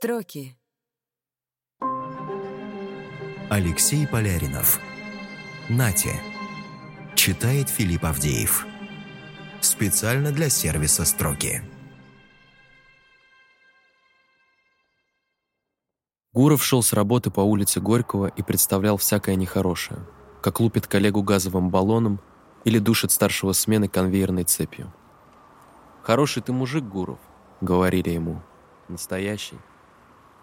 Строки. Алексей Поляринов. Нате. Читает Филипп Авдеев. Специально для сервиса «Строки». Гуров шел с работы по улице Горького и представлял всякое нехорошее, как лупит коллегу газовым баллоном или душит старшего смены конвейерной цепью. «Хороший ты мужик, Гуров», — говорили ему. «Настоящий.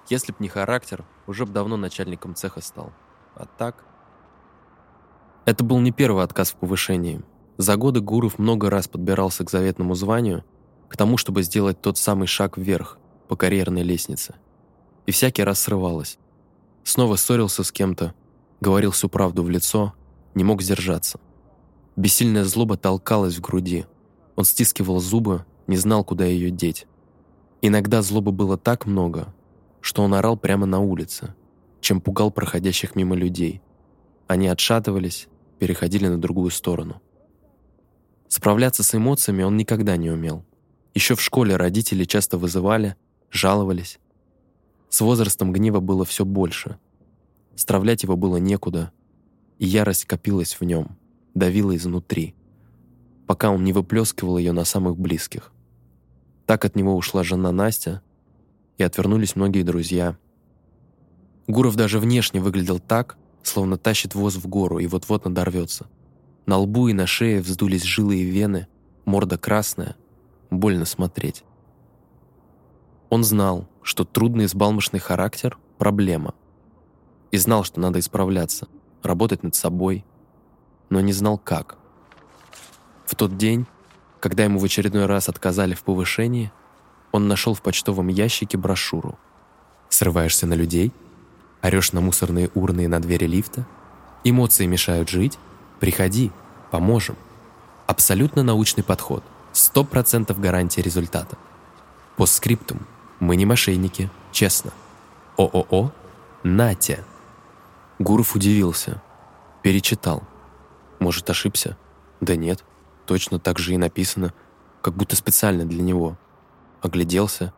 Если б не характер, уже б давно начальником цеха стал. А так...» Это был не первый отказ в повышении. За годы Гуров много раз подбирался к заветному званию, к тому, чтобы сделать тот самый шаг вверх по карьерной лестнице. И всякий раз срывалось. Снова ссорился с кем-то, говорил всю правду в лицо, не мог сдержаться. Бессильная злоба толкалась в груди. Он стискивал зубы, не знал, куда ее деть. Иногда злобы было так много, что он орал прямо на улице, чем пугал проходящих мимо людей. Они отшатывались, переходили на другую сторону. Справляться с эмоциями он никогда не умел. Еще в школе родители часто вызывали, жаловались. С возрастом гнева было все больше. Стравлять его было некуда, и ярость копилась в нем, давила изнутри, пока он не выплескивал ее на самых близких. Так от него ушла жена Настя, и отвернулись многие друзья. Гуров даже внешне выглядел так, словно тащит воз в гору и вот-вот надорвется. На лбу и на шее вздулись жилы и вены, морда красная, больно смотреть. Он знал, что трудный избалмошный характер – проблема. И знал, что надо исправляться, работать над собой, но не знал как. В тот день, когда ему в очередной раз отказали в повышении, он нашел в почтовом ящике брошюру. «Срываешься на людей? Орешь на мусорные урны на двери лифта? Эмоции мешают жить? Приходи, поможем. Абсолютно научный подход, 100% гарантия результата. Постскриптум. Мы не мошенники, честно. ООО «Натя». Гуров удивился. Перечитал. Может, ошибся? Да нет, точно так же и написано, как будто специально для него. Огляделся.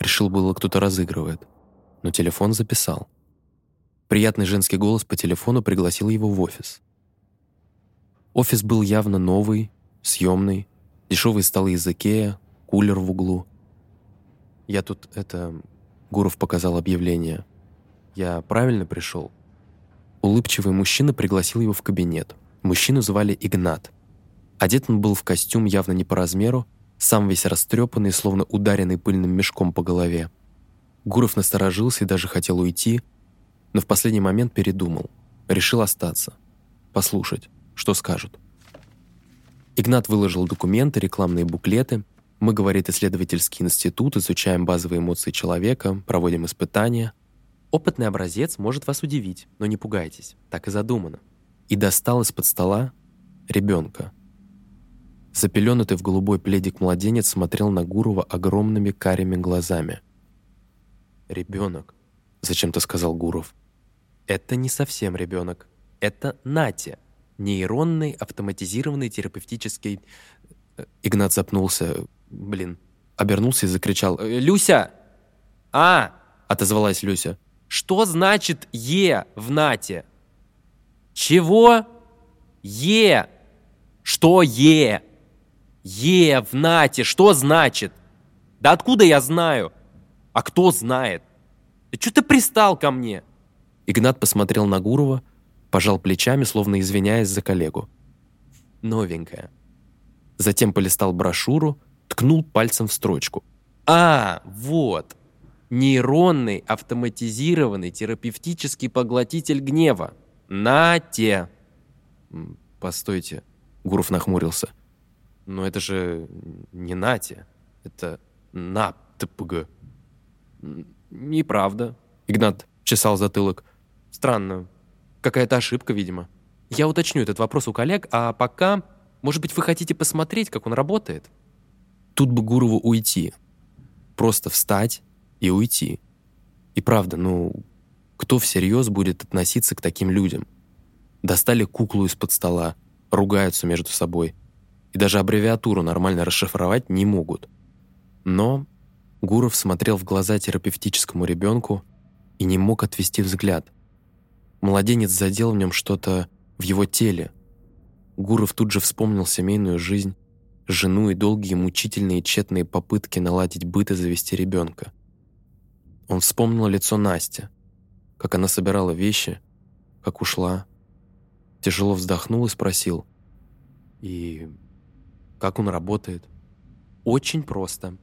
Решил было, кто-то разыгрывает. Но телефон записал. Приятный женский голос по телефону пригласил его в офис. Офис был явно новый, съемный, дешевые столы из Икея, кулер в углу. «Я тут, это...» — Гуров показал объявление. «Я правильно пришел?» Улыбчивый мужчина пригласил его в кабинет. Мужчину звали Игнат. Одет он был в костюм явно не по размеру, сам весь растрепанный, словно ударенный пыльным мешком по голове. Гуров насторожился и даже хотел уйти, но в последний момент передумал. Решил остаться. Послушать что скажут. Игнат выложил документы, рекламные буклеты. Мы, говорит, исследовательский институт, изучаем базовые эмоции человека, проводим испытания. Опытный образец может вас удивить, но не пугайтесь, так и задумано. И достал из-под стола ребенка. Запеленутый в голубой пледик младенец смотрел на Гурова огромными карими глазами. «Ребенок», — зачем-то сказал Гуров. «Это не совсем ребенок. Это Натя нейронный автоматизированный терапевтический... Э, Игнат запнулся. Блин. Обернулся и закричал. «Э, «Люся!» «А!» — отозвалась Люся. «Что значит «е» в НАТе?» «Чего?» «Е!» «Что «е»?» «Е» в НАТе что значит? Да откуда я знаю? А кто знает? Да что ты пристал ко мне?» Игнат посмотрел на Гурова, пожал плечами, словно извиняясь за коллегу. Новенькая. Затем полистал брошюру, ткнул пальцем в строчку. «А, вот! Нейронный автоматизированный терапевтический поглотитель гнева. Нате!» «Постойте», — Гуров нахмурился. «Но это же не Нате, это НАТПГ». «Неправда», — Игнат чесал затылок. «Странно, Какая-то ошибка, видимо. Я уточню этот вопрос у коллег, а пока, может быть, вы хотите посмотреть, как он работает? Тут бы Гурову уйти. Просто встать и уйти. И правда, ну, кто всерьез будет относиться к таким людям? Достали куклу из-под стола, ругаются между собой. И даже аббревиатуру нормально расшифровать не могут. Но Гуров смотрел в глаза терапевтическому ребенку и не мог отвести взгляд. Младенец задел в нем что-то в его теле. Гуров тут же вспомнил семейную жизнь, жену и долгие мучительные тщетные попытки наладить быт и завести ребенка. Он вспомнил лицо Насти, как она собирала вещи, как ушла. Тяжело вздохнул и спросил. «И как он работает?» «Очень просто.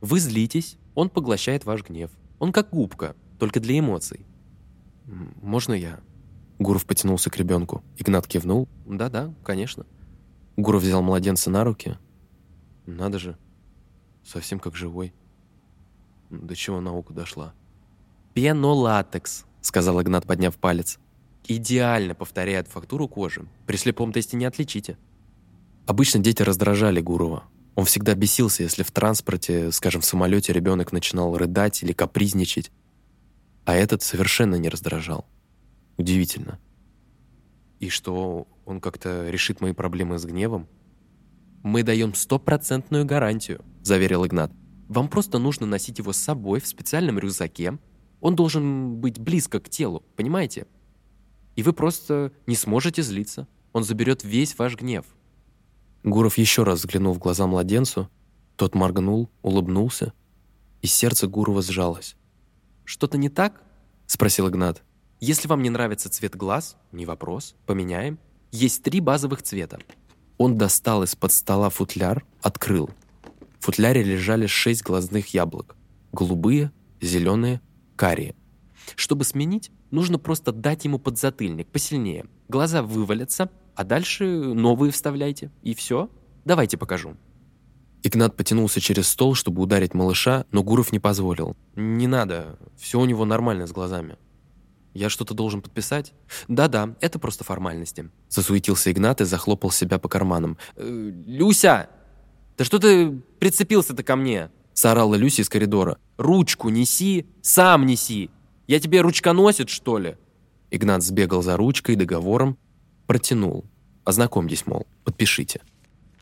Вы злитесь, он поглощает ваш гнев. Он как губка, только для эмоций». «Можно я?» Гуров потянулся к ребенку. Игнат кивнул. «Да-да, конечно». Гуров взял младенца на руки. «Надо же, совсем как живой». До чего наука дошла? «Пенолатекс», — сказал Игнат, подняв палец. «Идеально повторяет фактуру кожи. При слепом тесте не отличите». Обычно дети раздражали Гурова. Он всегда бесился, если в транспорте, скажем, в самолете ребенок начинал рыдать или капризничать. А этот совершенно не раздражал. Удивительно. И что, он как-то решит мои проблемы с гневом? «Мы даем стопроцентную гарантию», — заверил Игнат. Вам просто нужно носить его с собой в специальном рюкзаке. Он должен быть близко к телу, понимаете? И вы просто не сможете злиться. Он заберет весь ваш гнев. Гуров еще раз взглянул в глаза младенцу. Тот моргнул, улыбнулся, и сердце Гурова сжалось. «Что-то не так?» — спросил Игнат. «Если вам не нравится цвет глаз, не вопрос, поменяем. Есть три базовых цвета». Он достал из-под стола футляр, открыл — в футляре лежали шесть глазных яблок. Голубые, зеленые, карие. Чтобы сменить, нужно просто дать ему подзатыльник посильнее. Глаза вывалятся, а дальше новые вставляйте. И все. Давайте покажу. Игнат потянулся через стол, чтобы ударить малыша, но Гуров не позволил. «Не надо, все у него нормально с глазами». «Я что-то должен подписать?» «Да-да, это просто формальности». Засуетился Игнат и захлопал себя по карманам. «Э, «Люся, «Да что ты прицепился-то ко мне?» — заорала Люси из коридора. «Ручку неси, сам неси! Я тебе ручконосит, что ли?» Игнат сбегал за ручкой, договором, протянул. «Ознакомьтесь, мол, подпишите».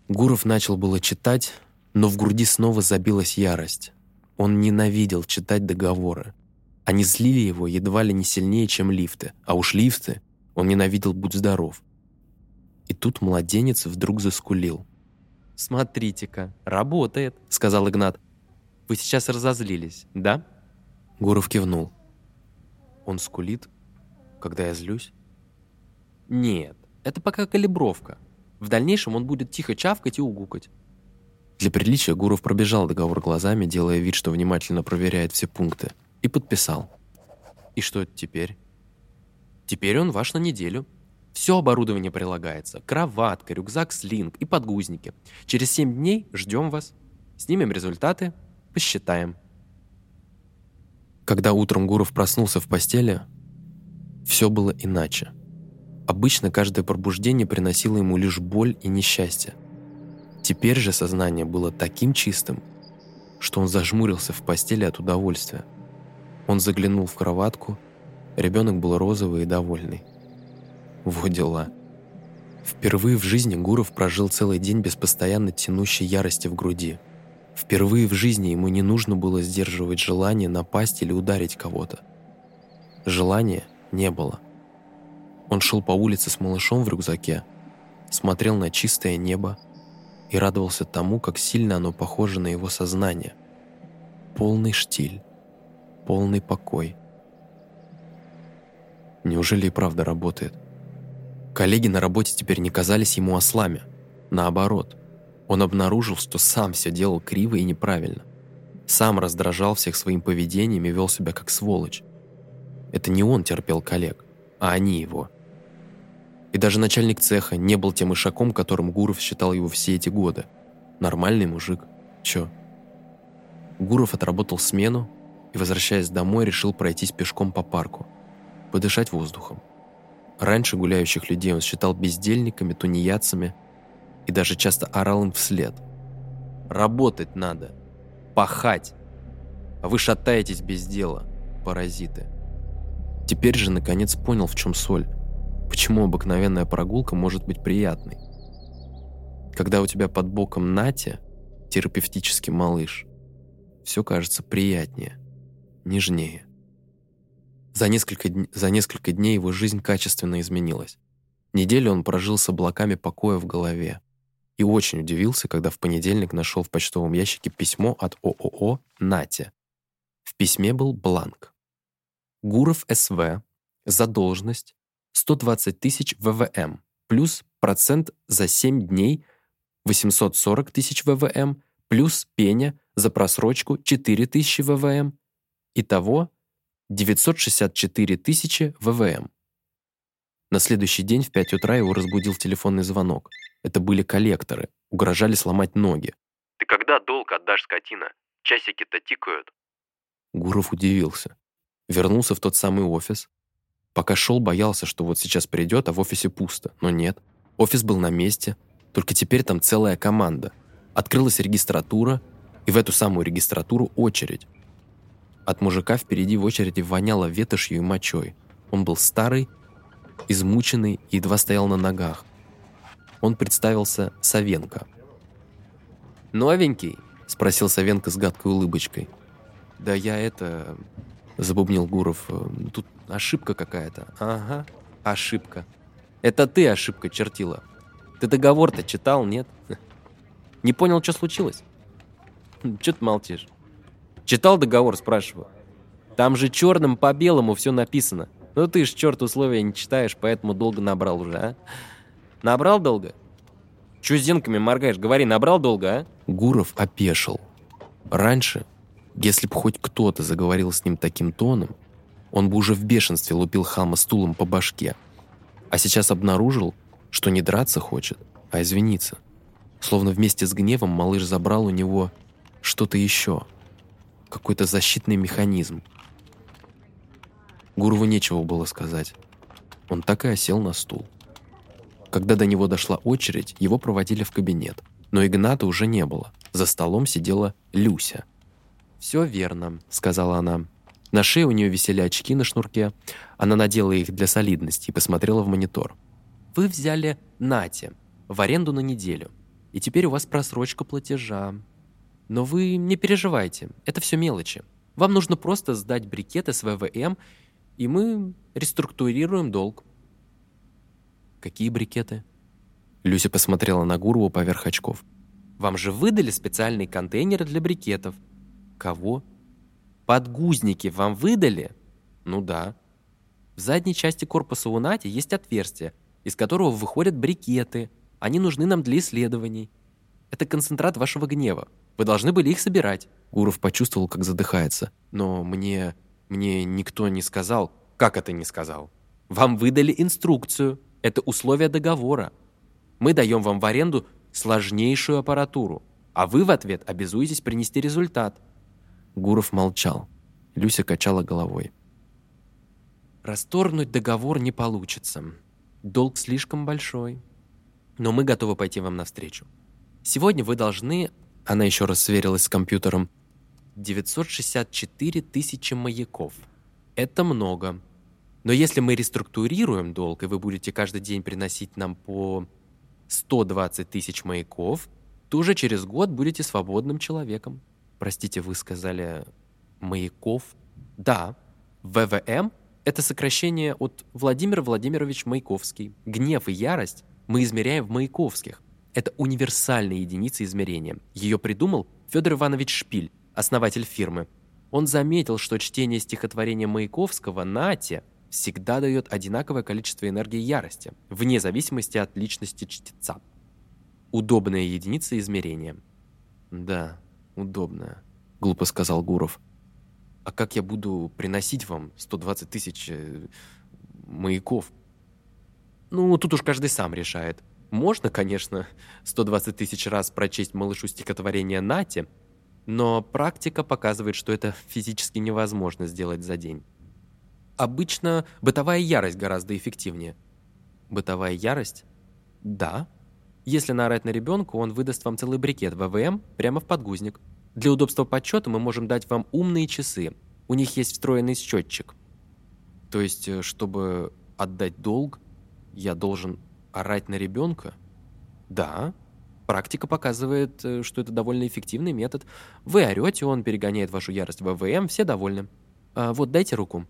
Гуров начал было читать, но в груди снова забилась ярость. Он ненавидел читать договоры. Они злили его едва ли не сильнее, чем лифты, а уж лифты он ненавидел «Будь здоров». И тут младенец вдруг заскулил. «Смотрите-ка, работает», — сказал Игнат. «Вы сейчас разозлились, да?» Гуров кивнул. «Он скулит, когда я злюсь?» «Нет, это пока калибровка. В дальнейшем он будет тихо чавкать и угукать». Для приличия Гуров пробежал договор глазами, делая вид, что внимательно проверяет все пункты, и подписал. «И что теперь?» «Теперь он ваш на неделю», все оборудование прилагается. Кроватка, рюкзак слинг и подгузники. Через 7 дней ждем вас. Снимем результаты, посчитаем. Когда утром Гуров проснулся в постели, все было иначе. Обычно каждое пробуждение приносило ему лишь боль и несчастье. Теперь же сознание было таким чистым, что он зажмурился в постели от удовольствия. Он заглянул в кроватку, ребенок был розовый и довольный. Вот дела. Впервые в жизни Гуров прожил целый день без постоянно тянущей ярости в груди. Впервые в жизни ему не нужно было сдерживать желание напасть или ударить кого-то. Желания не было. Он шел по улице с малышом в рюкзаке, смотрел на чистое небо и радовался тому, как сильно оно похоже на его сознание. Полный штиль, полный покой. Неужели и правда работает? Коллеги на работе теперь не казались ему ослами. Наоборот, он обнаружил, что сам все делал криво и неправильно. Сам раздражал всех своим поведением и вел себя как сволочь. Это не он терпел коллег, а они его. И даже начальник цеха не был тем ишаком, которым Гуров считал его все эти годы. Нормальный мужик. Чё? Гуров отработал смену и, возвращаясь домой, решил пройтись пешком по парку, подышать воздухом. Раньше гуляющих людей он считал бездельниками, тунеядцами и даже часто орал им вслед. «Работать надо! Пахать! А вы шатаетесь без дела, паразиты!» Теперь же наконец понял, в чем соль. Почему обыкновенная прогулка может быть приятной. Когда у тебя под боком Натя, терапевтический малыш, все кажется приятнее, нежнее. За несколько, дн... за несколько дней его жизнь качественно изменилась. Неделю он прожил с облаками покоя в голове и очень удивился, когда в понедельник нашел в почтовом ящике письмо от ООО «Натя». В письме был бланк. Гуров СВ, задолженность 120 тысяч ВВМ, плюс процент за 7 дней 840 тысяч ВВМ, плюс пеня за просрочку 4 тысячи ВВМ. Итого 964 тысячи ВВМ. На следующий день в 5 утра его разбудил телефонный звонок. Это были коллекторы, угрожали сломать ноги. «Ты когда долг отдашь, скотина? Часики-то тикают». Гуров удивился. Вернулся в тот самый офис. Пока шел, боялся, что вот сейчас придет, а в офисе пусто. Но нет. Офис был на месте, только теперь там целая команда. Открылась регистратура, и в эту самую регистратуру очередь. От мужика впереди в очереди воняло ветошью и мочой. Он был старый, измученный и едва стоял на ногах. Он представился Савенко. «Новенький?» – спросил Савенко с гадкой улыбочкой. «Да я это...» – забубнил Гуров. «Тут ошибка какая-то». «Ага, ошибка. Это ты ошибка чертила. Ты договор-то читал, нет? Не понял, что случилось? Че ты молчишь? Читал договор, спрашиваю. Там же черным по белому все написано. Ну ты ж, черт, условия не читаешь, поэтому долго набрал уже, а? Набрал долго? Чё зенками моргаешь? Говори, набрал долго, а? Гуров опешил. Раньше, если бы хоть кто-то заговорил с ним таким тоном, он бы уже в бешенстве лупил хама стулом по башке. А сейчас обнаружил, что не драться хочет, а извиниться. Словно вместе с гневом малыш забрал у него что-то еще. Какой-то защитный механизм. Гурову нечего было сказать. Он так и осел на стул. Когда до него дошла очередь, его проводили в кабинет. Но Игната уже не было. За столом сидела Люся. «Все верно», — сказала она. На шее у нее висели очки на шнурке. Она надела их для солидности и посмотрела в монитор. «Вы взяли Нате в аренду на неделю, и теперь у вас просрочка платежа. Но вы не переживайте, это все мелочи. Вам нужно просто сдать брикеты с ВВМ и мы реструктурируем долг. Какие брикеты? Люся посмотрела на Гурову поверх очков. Вам же выдали специальные контейнеры для брикетов. Кого? Подгузники вам выдали? Ну да. В задней части корпуса у Нати есть отверстие, из которого выходят брикеты. Они нужны нам для исследований. Это концентрат вашего гнева. Вы должны были их собирать. Гуров почувствовал, как задыхается. Но мне... Мне никто не сказал. Как это не сказал? Вам выдали инструкцию. Это условия договора. Мы даем вам в аренду сложнейшую аппаратуру, а вы в ответ обязуетесь принести результат. Гуров молчал. Люся качала головой. Расторгнуть договор не получится. Долг слишком большой. Но мы готовы пойти вам навстречу. Сегодня вы должны... Она еще раз сверилась с компьютером. 964 тысячи маяков. Это много. Но если мы реструктурируем долг, и вы будете каждый день приносить нам по 120 тысяч маяков, то уже через год будете свободным человеком. Простите, вы сказали маяков? Да. ВВМ – это сокращение от Владимир Владимирович Маяковский. Гнев и ярость мы измеряем в маяковских. Это универсальная единица измерения. Ее придумал Федор Иванович Шпиль, основатель фирмы, он заметил, что чтение стихотворения Маяковского «Нате» всегда дает одинаковое количество энергии ярости, вне зависимости от личности чтеца. Удобная единица измерения. «Да, удобная», — глупо сказал Гуров. «А как я буду приносить вам 120 тысяч э, маяков?» «Ну, тут уж каждый сам решает. Можно, конечно, 120 тысяч раз прочесть малышу стихотворение «Нате», но практика показывает, что это физически невозможно сделать за день. Обычно бытовая ярость гораздо эффективнее. Бытовая ярость? Да. Если наорать на ребенка, он выдаст вам целый брикет ВВМ прямо в подгузник. Для удобства подсчета мы можем дать вам умные часы. У них есть встроенный счетчик. То есть, э, чтобы отдать долг, я должен орать на ребенка? Да. Практика показывает, э, что это довольно эффективный метод. Вы орете, он перегоняет вашу ярость в ВВМ, все довольны. А вот дайте руку.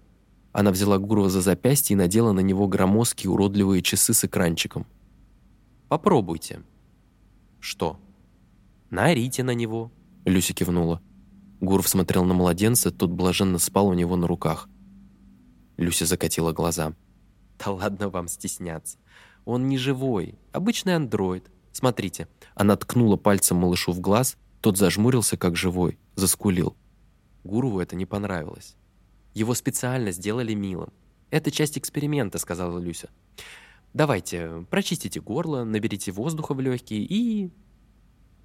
Она взяла Гурова за запястье и надела на него громоздкие уродливые часы с экранчиком. Попробуйте. Что? Нарите на него. Люся кивнула. Гуров смотрел на младенца, тот блаженно спал у него на руках. Люся закатила глаза. «Да ладно вам стесняться. Он не живой, обычный андроид. Смотрите». Она ткнула пальцем малышу в глаз, тот зажмурился, как живой, заскулил. Гурову это не понравилось. Его специально сделали милым. «Это часть эксперимента», — сказала Люся. «Давайте, прочистите горло, наберите воздуха в легкие и...»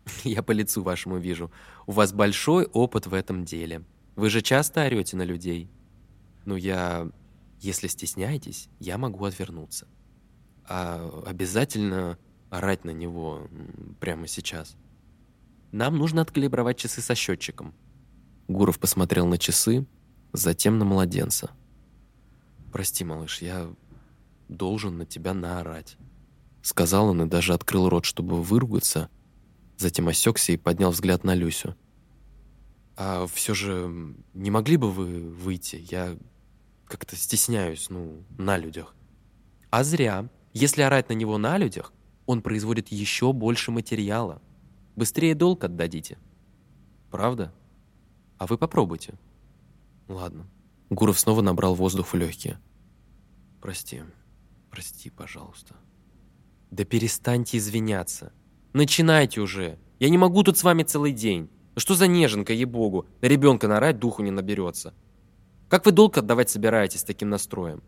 «Я по лицу вашему вижу. У вас большой опыт в этом деле. Вы же часто орете на людей?» «Ну, я... Если стесняетесь, я могу отвернуться. А обязательно орать на него прямо сейчас. Нам нужно откалибровать часы со счетчиком». Гуров посмотрел на часы, затем на младенца. «Прости, малыш, я должен на тебя наорать», — сказал он и даже открыл рот, чтобы выругаться, затем осекся и поднял взгляд на Люсю. «А все же не могли бы вы выйти? Я как-то стесняюсь, ну, на людях». «А зря. Если орать на него на людях, он производит еще больше материала. Быстрее долг отдадите». «Правда? А вы попробуйте». Ладно. Гуров снова набрал воздух в легкие. Прости. Прости, пожалуйста. Да перестаньте извиняться. Начинайте уже. Я не могу тут с вами целый день. Ну что за неженка, ей-богу. На ребенка нарать духу не наберется. Как вы долг отдавать собираетесь таким настроем?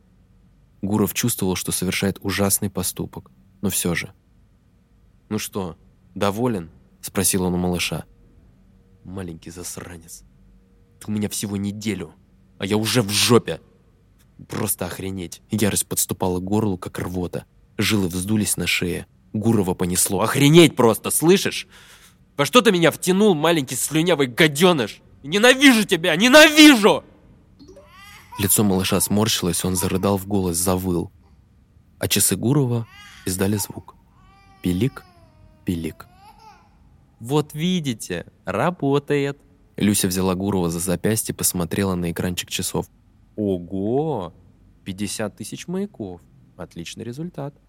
Гуров чувствовал, что совершает ужасный поступок. Но все же. «Ну что, доволен?» – спросил он у малыша. «Маленький засранец. Ты у меня всего неделю, а я уже в жопе. Просто охренеть. Ярость подступала к горлу, как рвота. Жилы вздулись на шее. Гурова понесло. Охренеть просто, слышишь? Во что ты меня втянул, маленький слюнявый гаденыш? Ненавижу тебя, ненавижу! Лицо малыша сморщилось, он зарыдал в голос, завыл. А часы Гурова издали звук. Пилик, пилик. Вот видите, работает. Люся взяла Гурова за запястье, посмотрела на экранчик часов. Ого! 50 тысяч маяков. Отличный результат.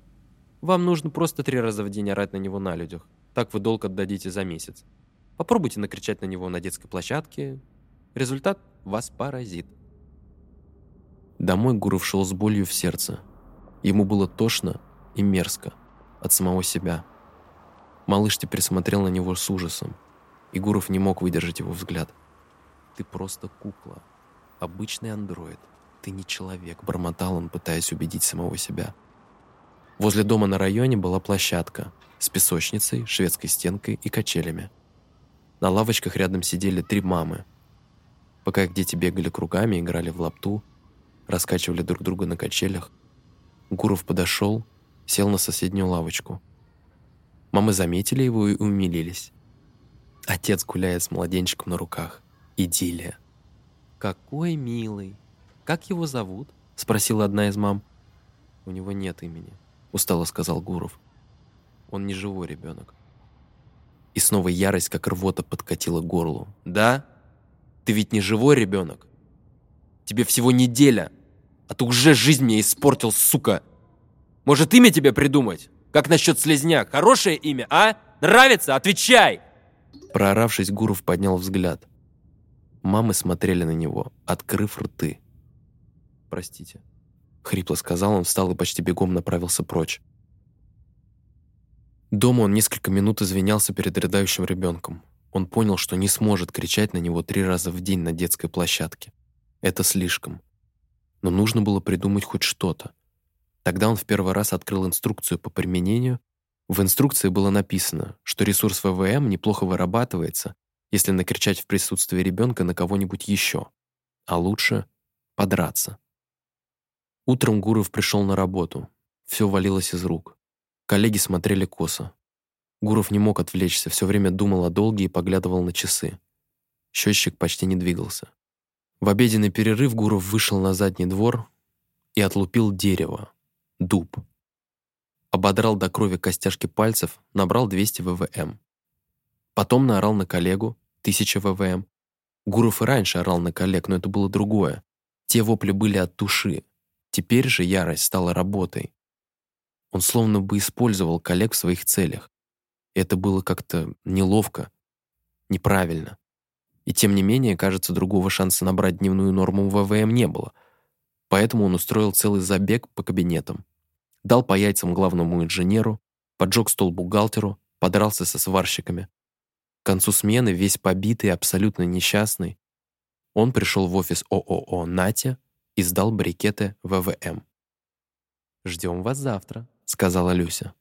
Вам нужно просто три раза в день орать на него на людях. Так вы долг отдадите за месяц. Попробуйте накричать на него на детской площадке. Результат вас поразит. Домой Гуров шел с болью в сердце. Ему было тошно и мерзко от самого себя. Малыш теперь смотрел на него с ужасом. И Гуров не мог выдержать его взгляд. «Ты просто кукла. Обычный андроид. Ты не человек», — бормотал он, пытаясь убедить самого себя. Возле дома на районе была площадка с песочницей, шведской стенкой и качелями. На лавочках рядом сидели три мамы. Пока их дети бегали кругами, играли в лапту, раскачивали друг друга на качелях, Гуров подошел, сел на соседнюю лавочку. Мамы заметили его и умилились. Отец гуляет с младенчиком на руках. Идиллия. «Какой милый! Как его зовут?» — спросила одна из мам. «У него нет имени», — устало сказал Гуров. «Он не живой ребенок». И снова ярость, как рвота, подкатила горлу. «Да? Ты ведь не живой ребенок? Тебе всего неделя, а ты уже жизнь мне испортил, сука! Может, имя тебе придумать? Как насчет слезняк? Хорошее имя, а? Нравится? Отвечай!» Прооравшись, Гуров поднял взгляд. Мамы смотрели на него, открыв рты. «Простите», — хрипло сказал он, встал и почти бегом направился прочь. Дома он несколько минут извинялся перед рыдающим ребенком. Он понял, что не сможет кричать на него три раза в день на детской площадке. Это слишком. Но нужно было придумать хоть что-то. Тогда он в первый раз открыл инструкцию по применению в инструкции было написано, что ресурс ВВМ неплохо вырабатывается, если накричать в присутствии ребенка на кого-нибудь еще, а лучше подраться. Утром Гуров пришел на работу. Все валилось из рук. Коллеги смотрели косо. Гуров не мог отвлечься, все время думал о долге и поглядывал на часы. Счетчик почти не двигался. В обеденный перерыв Гуров вышел на задний двор и отлупил дерево, дуб. ободрал до крови костяшки пальцев, набрал 200 ВВМ. Потом наорал на коллегу, 1000 ВВМ. Гуров и раньше орал на коллег, но это было другое. Те вопли были от души. Теперь же ярость стала работой. Он словно бы использовал коллег в своих целях. Это было как-то неловко, неправильно. И тем не менее, кажется, другого шанса набрать дневную норму ВВМ не было. Поэтому он устроил целый забег по кабинетам. Дал по яйцам главному инженеру, поджег стол бухгалтеру, подрался со сварщиками. К концу смены, весь побитый, абсолютно несчастный, он пришел в офис ООО «Натя» и сдал брикеты ВВМ. «Ждем вас завтра», — сказала Люся.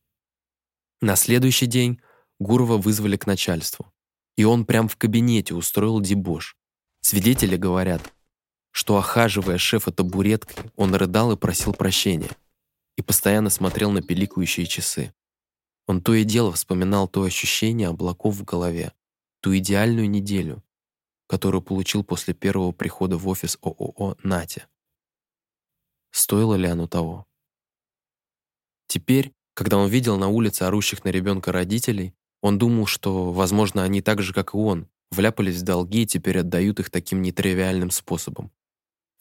На следующий день Гурова вызвали к начальству. И он прям в кабинете устроил дебош. Свидетели говорят, что, охаживая шефа табуреткой, он рыдал и просил прощения. И постоянно смотрел на пиликающие часы. Он то и дело вспоминал то ощущение облаков в голове, ту идеальную неделю, которую получил после первого прихода в офис ООО «Натя». Стоило ли оно того? Теперь, когда он видел на улице орущих на ребенка родителей, он думал, что, возможно, они так же, как и он, вляпались в долги и теперь отдают их таким нетривиальным способом.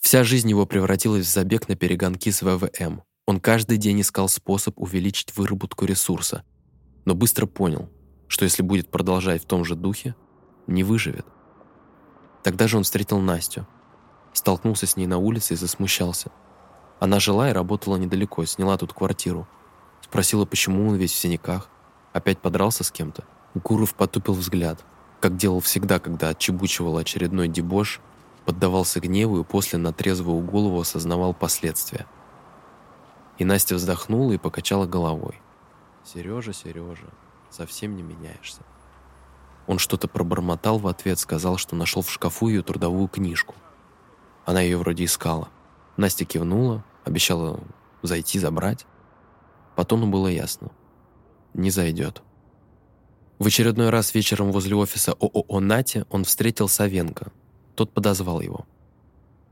Вся жизнь его превратилась в забег на перегонки с ВВМ. Он каждый день искал способ увеличить выработку ресурса, но быстро понял, что если будет продолжать в том же духе, не выживет. Тогда же он встретил Настю, столкнулся с ней на улице и засмущался. Она жила и работала недалеко, сняла тут квартиру. Спросила, почему он весь в синяках. Опять подрался с кем-то? Гуров потупил взгляд, как делал всегда, когда отчебучивал очередной дебош, поддавался гневу и после на трезвую голову осознавал последствия. И Настя вздохнула и покачала головой. «Сережа, Сережа, совсем не меняешься». Он что-то пробормотал в ответ, сказал, что нашел в шкафу ее трудовую книжку. Она ее вроде искала. Настя кивнула, обещала зайти забрать. Потом было ясно не зайдет. В очередной раз вечером возле офиса ООО «Нати» он встретил Савенко. Тот подозвал его.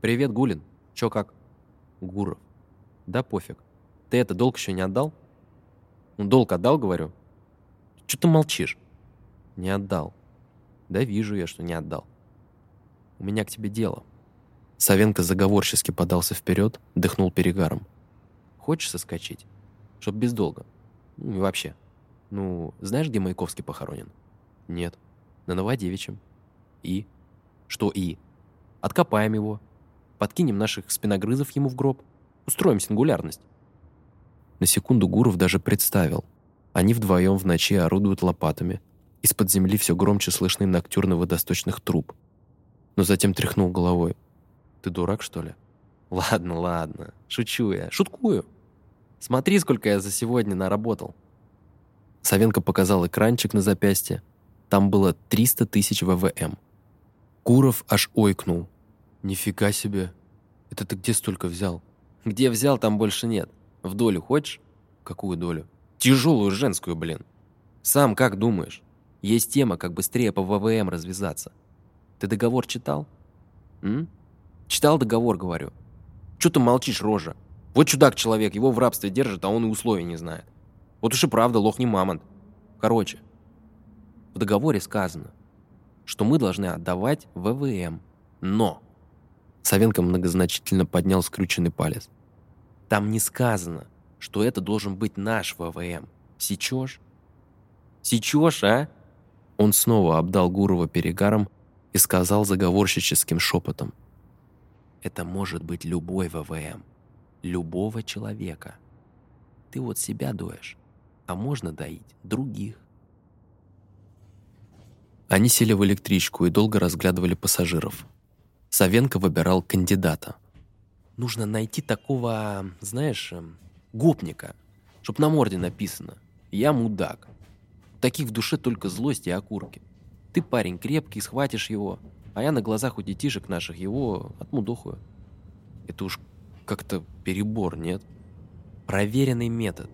«Привет, Гулин. Чё как?» «Гуров». «Да пофиг. Ты это, долг еще не отдал?» «Ну, долг отдал, говорю?» «Чё ты молчишь?» «Не отдал». «Да вижу я, что не отдал. У меня к тебе дело». Савенко заговорчески подался вперед, дыхнул перегаром. «Хочешь соскочить? Чтоб без долга. Ну и вообще». Ну, знаешь, где Маяковский похоронен? Нет. На Новодевичьем. И? Что и? Откопаем его. Подкинем наших спиногрызов ему в гроб. Устроим сингулярность. На секунду Гуров даже представил. Они вдвоем в ночи орудуют лопатами. Из-под земли все громче слышны ноктюрны водосточных труб. Но затем тряхнул головой. «Ты дурак, что ли?» «Ладно, ладно. Шучу я. Шуткую. Смотри, сколько я за сегодня наработал. Савенко показал экранчик на запястье. Там было 300 тысяч ВВМ. Куров аж ойкнул. «Нифига себе! Это ты где столько взял?» «Где взял, там больше нет. В долю хочешь?» «Какую долю?» «Тяжелую женскую, блин!» «Сам как думаешь? Есть тема, как быстрее по ВВМ развязаться. Ты договор читал?» «М? Читал договор, говорю. Чё ты молчишь, рожа? Вот чудак-человек, его в рабстве держит, а он и условий не знает. Вот уж и правда, лох не мамонт. Короче, в договоре сказано, что мы должны отдавать ВВМ. Но... Савенко многозначительно поднял скрюченный палец. Там не сказано, что это должен быть наш ВВМ. Сечешь? Сечешь, а? Он снова обдал Гурова перегаром и сказал заговорщическим шепотом. Это может быть любой ВВМ. Любого человека. Ты вот себя дуешь а можно доить других. Они сели в электричку и долго разглядывали пассажиров. Савенко выбирал кандидата. Нужно найти такого, знаешь, эм, гопника, чтоб на морде написано «Я мудак». Таких в душе только злость и окурки. Ты парень крепкий, схватишь его, а я на глазах у детишек наших его отмудохаю. Это уж как-то перебор, нет? Проверенный метод.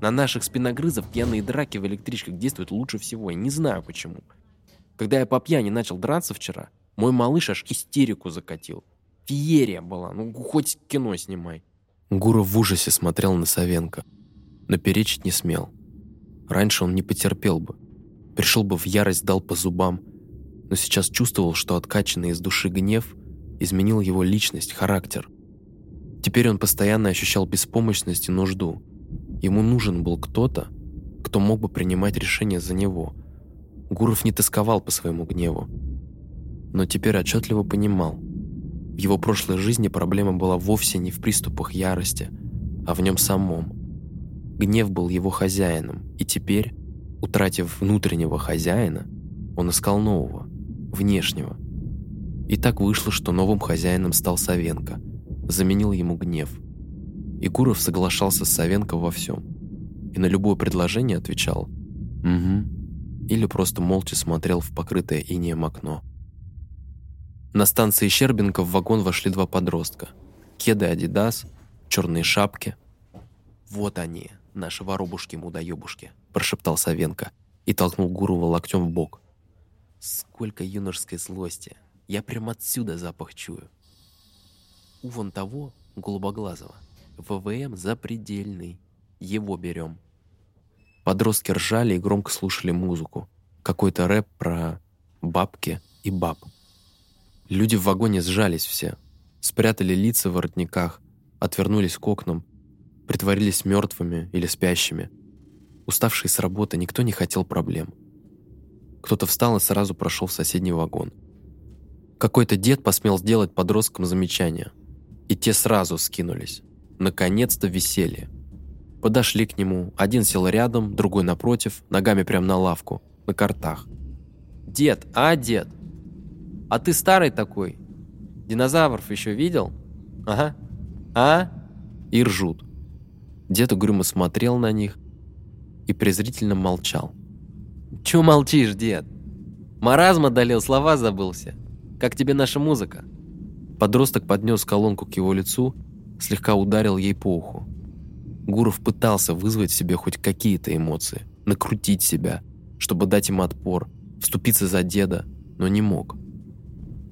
На наших спиногрызов пьяные драки в электричках действуют лучше всего. Я не знаю почему. Когда я по пьяни начал драться вчера, мой малыш аж истерику закатил. Феерия была. Ну, хоть кино снимай. Гуров в ужасе смотрел на Савенко. но перечить не смел. Раньше он не потерпел бы. Пришел бы в ярость, дал по зубам, но сейчас чувствовал, что откачанный из души гнев изменил его личность, характер. Теперь он постоянно ощущал беспомощность и нужду. Ему нужен был кто-то, кто мог бы принимать решения за него. Гуров не тосковал по своему гневу, но теперь отчетливо понимал. В его прошлой жизни проблема была вовсе не в приступах ярости, а в нем самом. Гнев был его хозяином, и теперь, утратив внутреннего хозяина, он искал нового, внешнего. И так вышло, что новым хозяином стал Савенко, заменил ему гнев. И Гуров соглашался с Савенко во всем. И на любое предложение отвечал «Угу». Или просто молча смотрел в покрытое инеем окно. На станции Щербинка в вагон вошли два подростка. Кеды Адидас, черные шапки. «Вот они, наши воробушки-мудоебушки», – прошептал Савенко и толкнул Гурова локтем в бок. «Сколько юношеской злости! Я прямо отсюда запах чую!» У вон того, голубоглазого, ВВМ запредельный. Его берем. Подростки ржали и громко слушали музыку. Какой-то рэп про бабки и баб. Люди в вагоне сжались все, спрятали лица в воротниках, отвернулись к окнам, притворились мертвыми или спящими. Уставший с работы, никто не хотел проблем. Кто-то встал и сразу прошел в соседний вагон. Какой-то дед посмел сделать подросткам замечание, и те сразу скинулись. Наконец-то веселье. Подошли к нему, один сел рядом, другой напротив, ногами прямо на лавку, на картах. «Дед, а, дед, а ты старый такой. Динозавров еще видел? Ага. А? И ржут. Дед угрюмо смотрел на них и презрительно молчал. Чего молчишь, дед? Маразм одолел, слова забылся. Как тебе наша музыка?» Подросток поднес колонку к его лицу, слегка ударил ей по уху. Гуров пытался вызвать в себе хоть какие-то эмоции, накрутить себя, чтобы дать ему отпор, вступиться за деда, но не мог.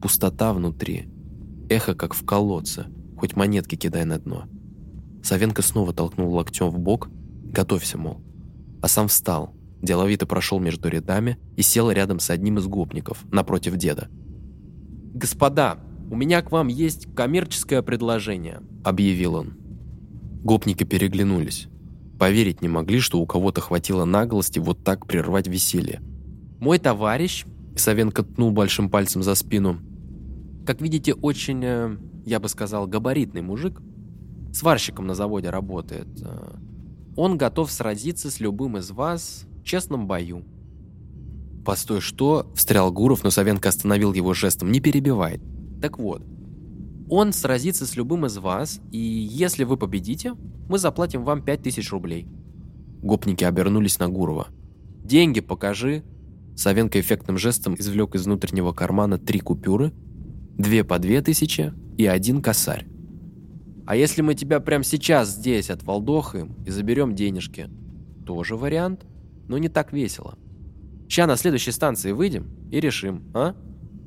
Пустота внутри. Эхо, как в колодце. Хоть монетки кидай на дно. Савенко снова толкнул локтем в бок. Готовься, мол. А сам встал, деловито прошел между рядами и сел рядом с одним из гопников, напротив деда. «Господа, у меня к вам есть коммерческое предложение», — объявил он. Гопники переглянулись. Поверить не могли, что у кого-то хватило наглости вот так прервать веселье. «Мой товарищ Савенко ткнул большим пальцем за спину. «Как видите, очень, э, я бы сказал, габаритный мужик. Сварщиком на заводе работает. Э, он готов сразиться с любым из вас в честном бою». «Постой, что?» – встрял Гуров, но Савенко остановил его жестом. «Не перебивай». «Так вот, он сразится с любым из вас, и если вы победите, мы заплатим вам 5000 рублей». Гопники обернулись на Гурова. «Деньги покажи», Савенко эффектным жестом извлек из внутреннего кармана три купюры, две по две тысячи и один косарь. «А если мы тебя прямо сейчас здесь отволдохаем и заберем денежки?» «Тоже вариант, но не так весело. Сейчас на следующей станции выйдем и решим, а?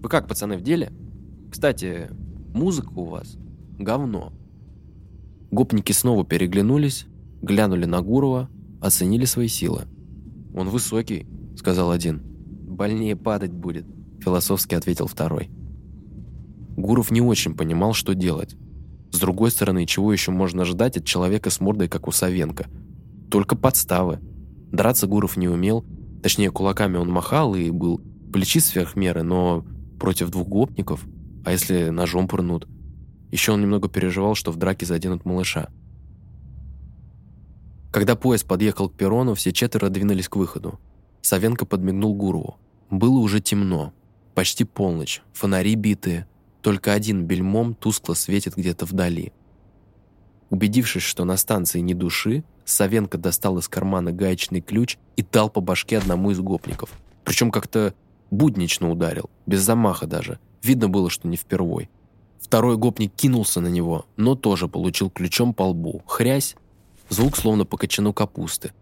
Вы как, пацаны, в деле? Кстати, музыка у вас говно». Гопники снова переглянулись, глянули на Гурова, оценили свои силы. «Он высокий», — сказал один больнее падать будет», – философски ответил второй. Гуров не очень понимал, что делать. С другой стороны, чего еще можно ждать от человека с мордой, как у Савенко? Только подставы. Драться Гуров не умел, точнее, кулаками он махал и был плечи сверх меры, но против двух гопников, а если ножом пырнут? Еще он немного переживал, что в драке заденут малыша. Когда поезд подъехал к перрону, все четверо двинулись к выходу. Савенко подмигнул Гурову. Было уже темно, почти полночь, фонари битые, только один бельмом тускло светит где-то вдали. Убедившись, что на станции ни души, Савенко достал из кармана гаечный ключ и дал по башке одному из гопников. Причем как-то буднично ударил, без замаха даже. Видно было, что не впервой. Второй гопник кинулся на него, но тоже получил ключом по лбу. Хрясь, звук словно по кочану капусты.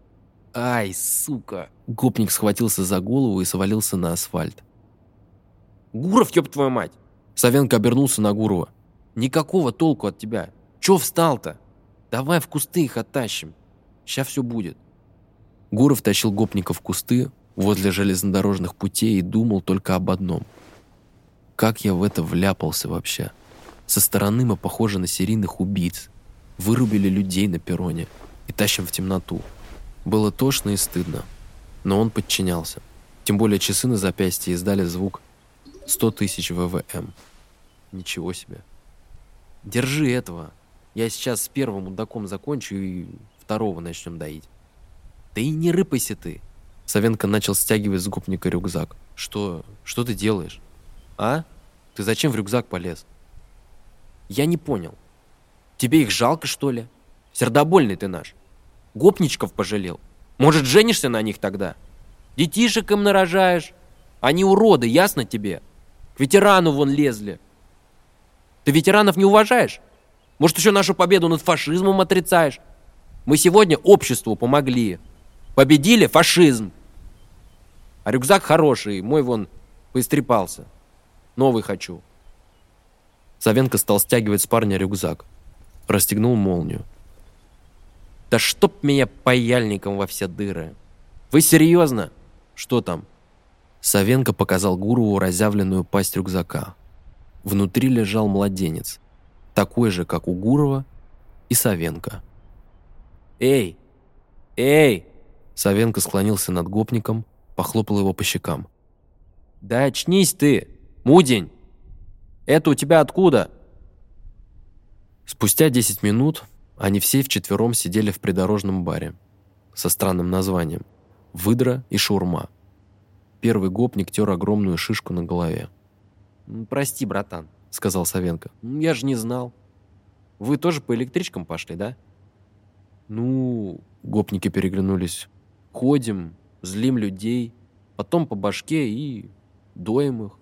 «Ай, сука!» Гопник схватился за голову и свалился на асфальт. «Гуров, ёб твою мать!» Савенко обернулся на Гурова. «Никакого толку от тебя. Чё встал-то? Давай в кусты их оттащим. сейчас все будет. Гуров тащил гопника в кусты возле железнодорожных путей и думал только об одном. Как я в это вляпался вообще? Со стороны мы похожи на серийных убийц. Вырубили людей на перроне и тащим в темноту. Было тошно и стыдно, но он подчинялся. Тем более часы на запястье издали звук 100 тысяч ВВМ. Ничего себе. Держи этого. Я сейчас с первым мудаком закончу и второго начнем доить. Да и не рыпайся ты. Савенко начал стягивать с гопника рюкзак. Что? Что ты делаешь? А? Ты зачем в рюкзак полез? Я не понял. Тебе их жалко, что ли? Сердобольный ты наш. Гопничков пожалел. Может, женишься на них тогда? Детишек им нарожаешь. Они уроды, ясно тебе? К ветерану вон лезли. Ты ветеранов не уважаешь? Может, еще нашу победу над фашизмом отрицаешь? Мы сегодня обществу помогли. Победили фашизм. А рюкзак хороший, мой вон поистрепался. Новый хочу. Савенко стал стягивать с парня рюкзак. Расстегнул молнию. Да чтоб меня паяльником во все дыры. Вы серьезно? Что там? Савенко показал Гурову разъявленную пасть рюкзака. Внутри лежал младенец, такой же, как у Гурова и Савенко. «Эй! Эй!» Савенко склонился над гопником, похлопал его по щекам. «Да очнись ты, мудень! Это у тебя откуда?» Спустя 10 минут они все вчетвером сидели в придорожном баре со странным названием «Выдра и шаурма». Первый гопник тер огромную шишку на голове. «Прости, братан», — сказал Савенко. «Я же не знал. Вы тоже по электричкам пошли, да?» «Ну...» — гопники переглянулись. «Ходим, злим людей, потом по башке и доим их».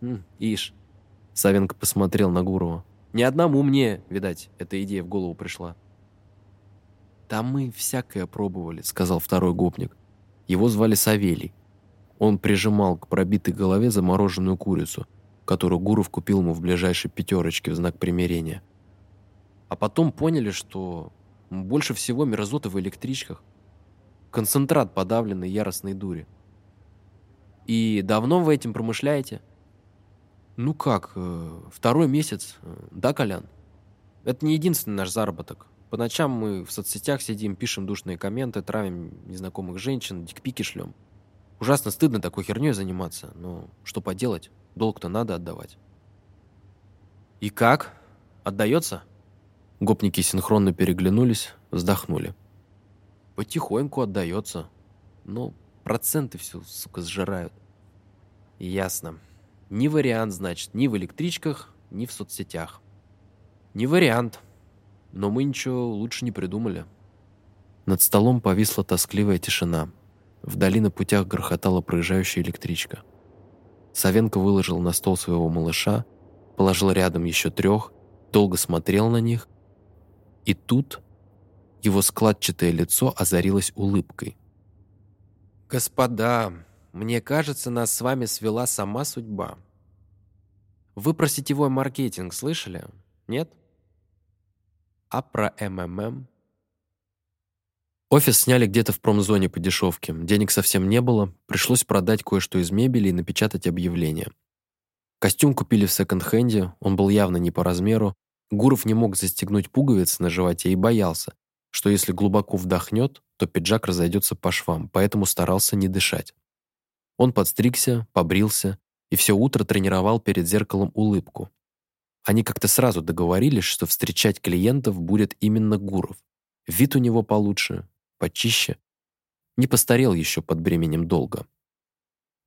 М, «Ишь», — Савенко посмотрел на Гурова. «Ни одному мне, видать, эта идея в голову пришла». «Да мы всякое пробовали», — сказал второй гопник. Его звали Савелий. Он прижимал к пробитой голове замороженную курицу, которую Гуров купил ему в ближайшей пятерочке в знак примирения. А потом поняли, что больше всего мерзоты в электричках. Концентрат подавленной яростной дури. И давно вы этим промышляете? Ну как, э, второй месяц, э, да, Колян? Это не единственный наш заработок. По ночам мы в соцсетях сидим, пишем душные комменты, травим незнакомых женщин, дикпики шлем. Ужасно стыдно такой херней заниматься, но что поделать, долг-то надо отдавать. И как? Отдается? Гопники синхронно переглянулись, вздохнули. Потихоньку отдается. Но проценты все, сука, сжирают. Ясно. Не вариант, значит, ни в электричках, ни в соцсетях. Не вариант. Но мы ничего лучше не придумали. Над столом повисла тоскливая тишина. Вдали на путях грохотала проезжающая электричка. Савенко выложил на стол своего малыша, положил рядом еще трех, долго смотрел на них, и тут его складчатое лицо озарилось улыбкой. «Господа, мне кажется, нас с вами свела сама судьба. Вы про сетевой маркетинг слышали? Нет? А про МММ? Офис сняли где-то в промзоне по дешевке. Денег совсем не было, пришлось продать кое-что из мебели и напечатать объявление. Костюм купили в секонд-хенде, он был явно не по размеру. Гуров не мог застегнуть пуговицы на животе и боялся, что если глубоко вдохнет, то пиджак разойдется по швам, поэтому старался не дышать. Он подстригся, побрился и все утро тренировал перед зеркалом улыбку. Они как-то сразу договорились, что встречать клиентов будет именно Гуров. Вид у него получше, почище. Не постарел еще под бременем долга.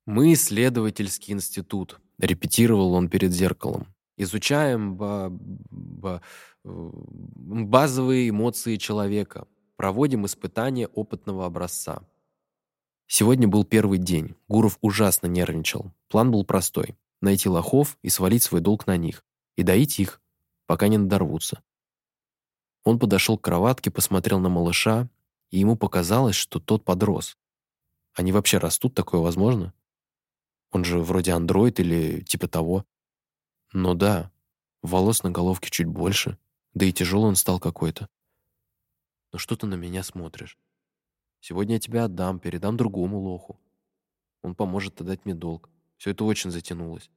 «Мы исследовательский институт», — репетировал он перед зеркалом. «Изучаем ба ба базовые эмоции человека, проводим испытания опытного образца». Сегодня был первый день. Гуров ужасно нервничал. План был простой — найти лохов и свалить свой долг на них. И доить их, пока не надорвутся. Он подошел к кроватке, посмотрел на малыша и ему показалось, что тот подрос. Они вообще растут, такое возможно? Он же вроде андроид или типа того. Но да, волос на головке чуть больше, да и тяжелый он стал какой-то. Но что ты на меня смотришь? Сегодня я тебя отдам, передам другому лоху. Он поможет отдать мне долг. Все это очень затянулось.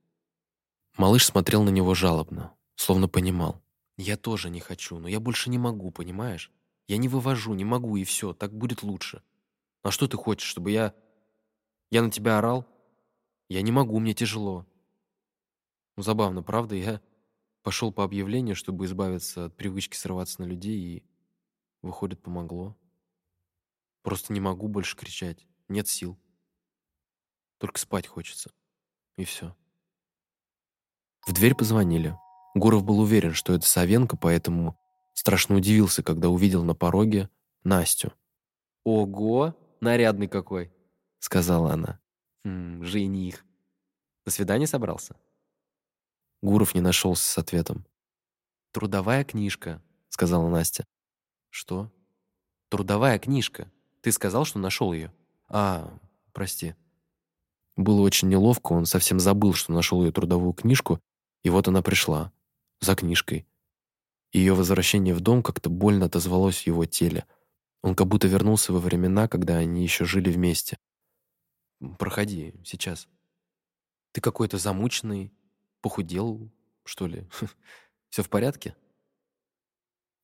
Малыш смотрел на него жалобно, словно понимал. Я тоже не хочу, но я больше не могу, понимаешь? Я не вывожу, не могу, и все, так будет лучше. А что ты хочешь, чтобы я... Я на тебя орал? Я не могу, мне тяжело. Ну, забавно, правда? Я пошел по объявлению, чтобы избавиться от привычки срываться на людей, и, выходит, помогло. Просто не могу больше кричать. Нет сил. Только спать хочется. И все. В дверь позвонили. Гуров был уверен, что это Савенко, поэтому страшно удивился, когда увидел на пороге Настю. «Ого, нарядный какой!» — сказала она. «Хм, жених. До свидания собрался?» Гуров не нашелся с ответом. «Трудовая книжка», — сказала Настя. «Что?» «Трудовая книжка. Ты сказал, что нашел ее?» «А, прости». Было очень неловко, он совсем забыл, что нашел ее трудовую книжку, и вот она пришла. За книжкой. Ее возвращение в дом как-то больно отозвалось в его теле. Он как будто вернулся во времена, когда они еще жили вместе. «Проходи, сейчас. Ты какой-то замученный, похудел, что ли? Все в порядке?»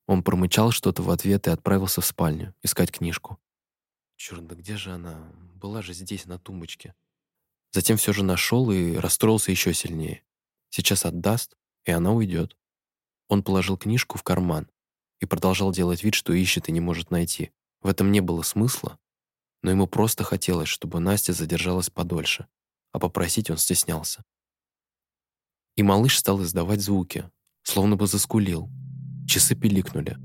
Он промычал что-то в ответ и отправился в спальню искать книжку. Черт, да где же она? Была же здесь, на тумбочке. Затем все же нашел и расстроился еще сильнее. Сейчас отдаст, и она уйдет. Он положил книжку в карман и продолжал делать вид, что ищет и не может найти. В этом не было смысла, но ему просто хотелось, чтобы Настя задержалась подольше, а попросить он стеснялся. И малыш стал издавать звуки, словно бы заскулил. Часы пиликнули.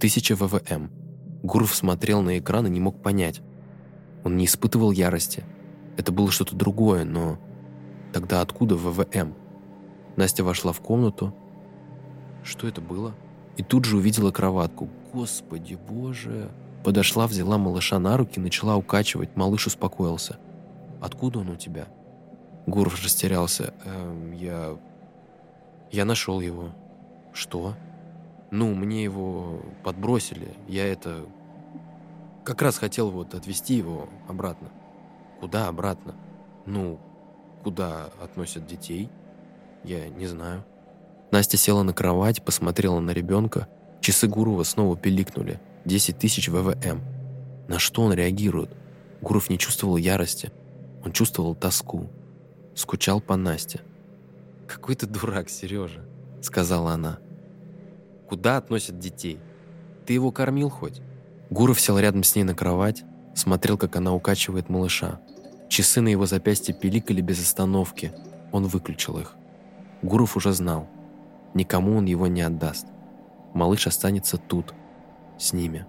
Тысяча ВВМ. Гуров смотрел на экран и не мог понять. Он не испытывал ярости. Это было что-то другое, но... Тогда откуда ВВМ? Настя вошла в комнату. Что это было? И тут же увидела кроватку. Господи, боже! Подошла, взяла малыша на руки, начала укачивать. Малыш успокоился. «Откуда он у тебя?» Гуров растерялся. «Эм, я... Я нашел его». «Что?» «Ну, мне его подбросили. Я это... Как раз хотел вот отвезти его обратно». «Куда обратно?» «Ну, куда относят детей?» «Я не знаю». Настя села на кровать, посмотрела на ребенка. Часы Гурова снова пиликнули. 10 тысяч ВВМ. На что он реагирует? Гуров не чувствовал ярости. Он чувствовал тоску. Скучал по Насте. «Какой ты дурак, Сережа», — сказала она. «Куда относят детей? Ты его кормил хоть?» Гуров сел рядом с ней на кровать, смотрел, как она укачивает малыша. Часы на его запястье пиликали без остановки. Он выключил их. Гуров уже знал. Никому он его не отдаст. Малыш останется тут, с ними.